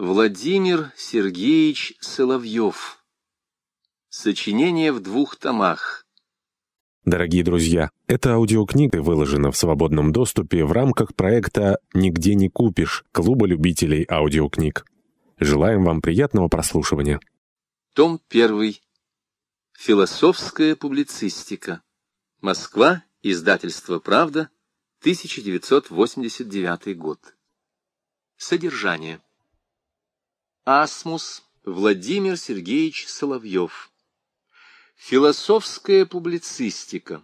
Владимир Сергеевич Соловьев. Сочинение в двух томах. Дорогие друзья, эта аудиокнига выложена в свободном доступе в рамках проекта «Нигде не купишь» Клуба любителей аудиокниг. Желаем вам приятного прослушивания. Том 1. Философская публицистика. Москва. Издательство «Правда». 1989 год. Содержание. Асмус Владимир Сергеевич Соловьев. Философская публицистика.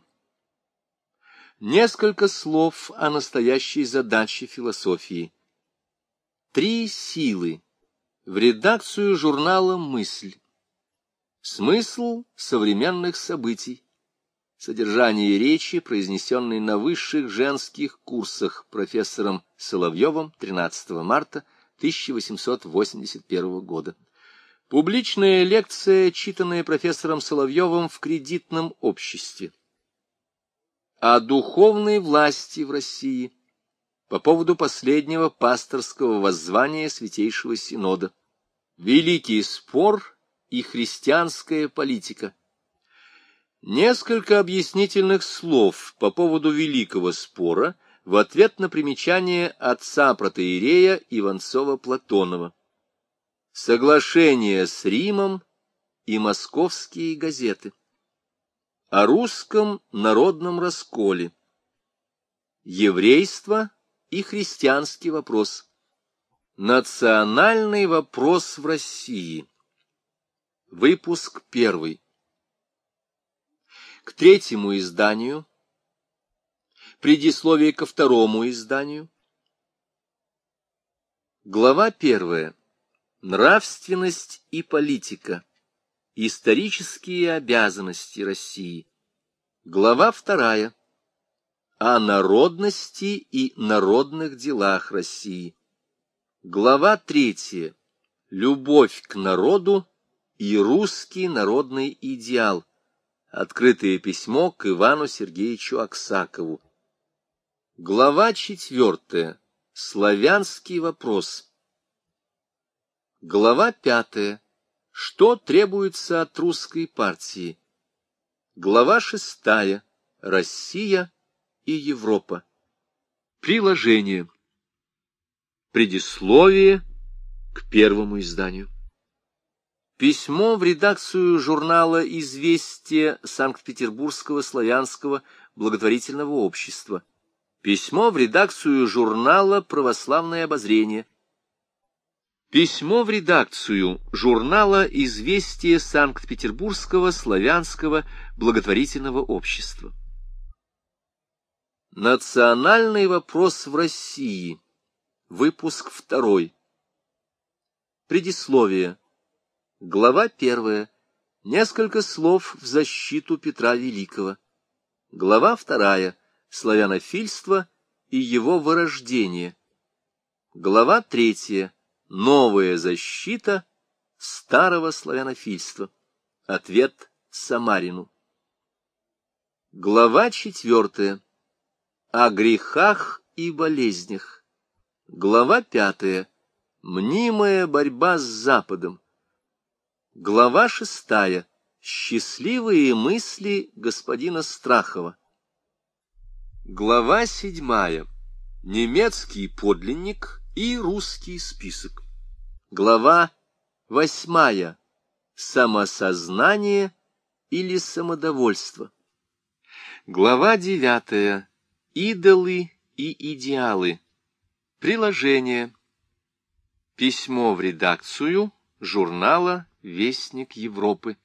Несколько слов о настоящей задаче философии. Три силы. В редакцию журнала «Мысль». Смысл современных событий. Содержание речи, произнесенной на высших женских курсах профессором Соловьевым 13 марта 1881 года. Публичная лекция, читанная профессором Соловьевым в кредитном обществе. О духовной власти в России по поводу последнего пасторского воззвания Святейшего Синода. Великий спор и христианская политика. Несколько объяснительных слов по поводу великого спора – в ответ на примечание отца протеерея Иванцова-Платонова. Соглашение с Римом и московские газеты. О русском народном расколе. Еврейство и христианский вопрос. Национальный вопрос в России. Выпуск первый. К третьему изданию Предисловие ко второму изданию. Глава первая. Нравственность и политика. Исторические обязанности России. Глава вторая. О народности и народных делах России. Глава третья. Любовь к народу и русский народный идеал. Открытое письмо к Ивану Сергеевичу Аксакову. Глава четвертая. Славянский вопрос. Глава пятая. Что требуется от русской партии? Глава шестая. Россия и Европа. Приложение. Предисловие к первому изданию. Письмо в редакцию журнала «Известия» Санкт-Петербургского славянского благотворительного общества. Письмо в редакцию журнала «Православное обозрение». Письмо в редакцию журнала «Известия Санкт-Петербургского славянского благотворительного общества». Национальный вопрос в России. Выпуск второй. Предисловие. Глава первая. Несколько слов в защиту Петра Великого. Глава вторая славянофильство и его вырождение. Глава третья. Новая защита старого славянофильства. Ответ Самарину. Глава четвертая. О грехах и болезнях. Глава пятая. Мнимая борьба с Западом. Глава шестая. Счастливые мысли господина Страхова. Глава седьмая. Немецкий подлинник и русский список. Глава восьмая. Самосознание или самодовольство. Глава девятая. Идолы и идеалы. Приложение. Письмо в редакцию журнала «Вестник Европы».